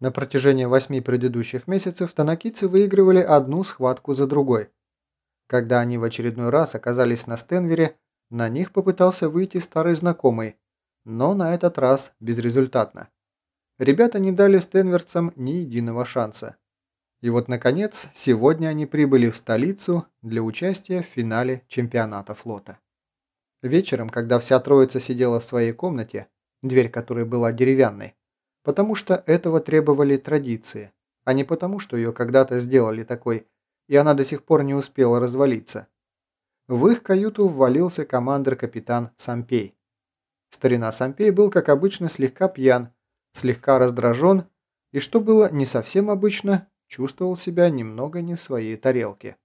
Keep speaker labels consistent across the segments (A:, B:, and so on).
A: На протяжении восьми предыдущих месяцев танакийцы выигрывали одну схватку за другой. Когда они в очередной раз оказались на Стенвере, на них попытался выйти старый знакомый, но на этот раз безрезультатно. Ребята не дали стенверцам ни единого шанса. И вот, наконец, сегодня они прибыли в столицу для участия в финале чемпионата флота. Вечером, когда вся троица сидела в своей комнате, дверь которой была деревянной, потому что этого требовали традиции, а не потому, что ее когда-то сделали такой, и она до сих пор не успела развалиться. В их каюту ввалился командир-капитан Сампей. Старина Сампей был, как обычно, слегка пьян, слегка раздражен, и, что было не совсем обычно, чувствовал себя немного не в своей тарелке.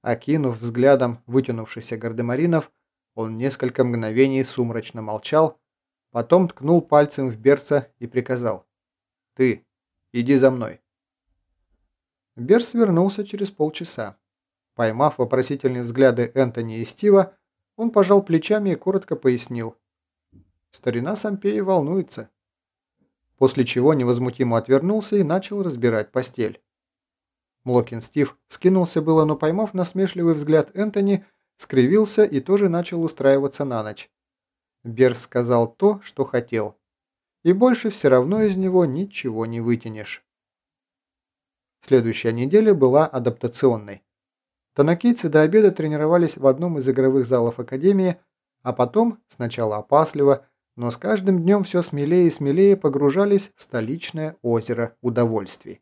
A: Окинув взглядом вытянувшийся гардемаринов, он несколько мгновений сумрачно молчал, Потом ткнул пальцем в Берса и приказал. «Ты, иди за мной». Берс вернулся через полчаса. Поймав вопросительные взгляды Энтони и Стива, он пожал плечами и коротко пояснил. Старина Сампеи волнуется. После чего невозмутимо отвернулся и начал разбирать постель. Млокин Стив скинулся было, но поймав насмешливый взгляд Энтони, скривился и тоже начал устраиваться на ночь. Берс сказал то, что хотел. И больше все равно из него ничего не вытянешь. Следующая неделя была адаптационной. Танакийцы до обеда тренировались в одном из игровых залов Академии, а потом, сначала опасливо, но с каждым днем все смелее и смелее погружались в столичное озеро удовольствий.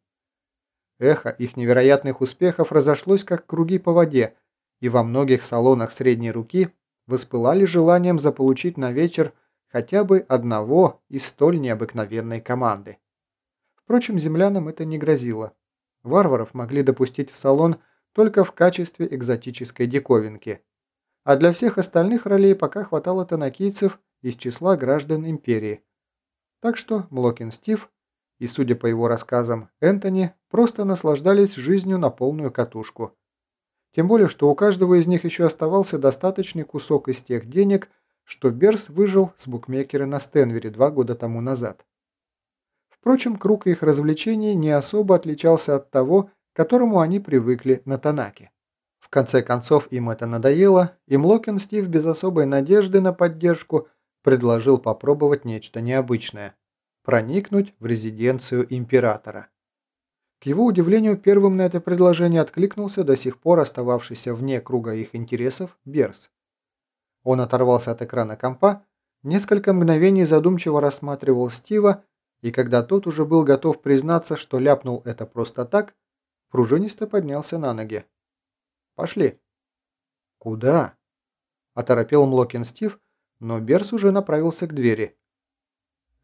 A: Эхо их невероятных успехов разошлось как круги по воде, и во многих салонах средней руки воспылали желанием заполучить на вечер хотя бы одного из столь необыкновенной команды. Впрочем, землянам это не грозило. Варваров могли допустить в салон только в качестве экзотической диковинки. А для всех остальных ролей пока хватало танакийцев из числа граждан империи. Так что Млокин Стив и, судя по его рассказам, Энтони просто наслаждались жизнью на полную катушку – тем более, что у каждого из них еще оставался достаточный кусок из тех денег, что Берс выжил с букмекера на Стенвере два года тому назад. Впрочем, круг их развлечений не особо отличался от того, к которому они привыкли на Танаке. В конце концов им это надоело, и Млокин Стив без особой надежды на поддержку предложил попробовать нечто необычное – проникнуть в резиденцию императора. К его удивлению, первым на это предложение откликнулся до сих пор остававшийся вне круга их интересов Берс. Он оторвался от экрана компа, несколько мгновений задумчиво рассматривал Стива, и когда тот уже был готов признаться, что ляпнул это просто так, пружинисто поднялся на ноги. «Пошли». «Куда?» – оторопел Млокин Стив, но Берс уже направился к двери.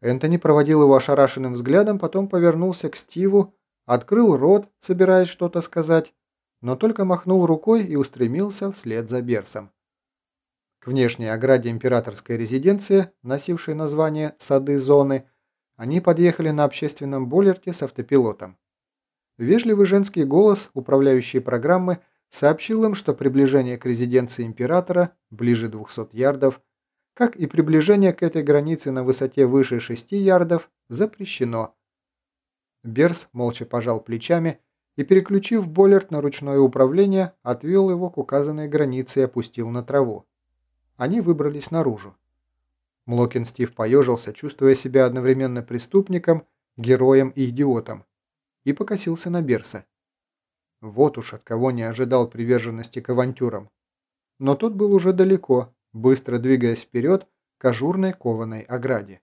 A: Энтони проводил его ошарашенным взглядом, потом повернулся к Стиву, открыл рот, собираясь что-то сказать, но только махнул рукой и устремился вслед за Берсом. К внешней ограде императорской резиденции, носившей название «Сады зоны», они подъехали на общественном боллерте с автопилотом. Вежливый женский голос, управляющий программы, сообщил им, что приближение к резиденции императора ближе 200 ярдов, как и приближение к этой границе на высоте выше 6 ярдов, запрещено – Берс молча пожал плечами и, переключив Боллерт на ручное управление, отвел его к указанной границе и опустил на траву. Они выбрались наружу. Млокин Стив поежился, чувствуя себя одновременно преступником, героем и идиотом, и покосился на Берса. Вот уж от кого не ожидал приверженности к авантюрам. Но тот был уже далеко, быстро двигаясь вперед к ажурной кованой ограде.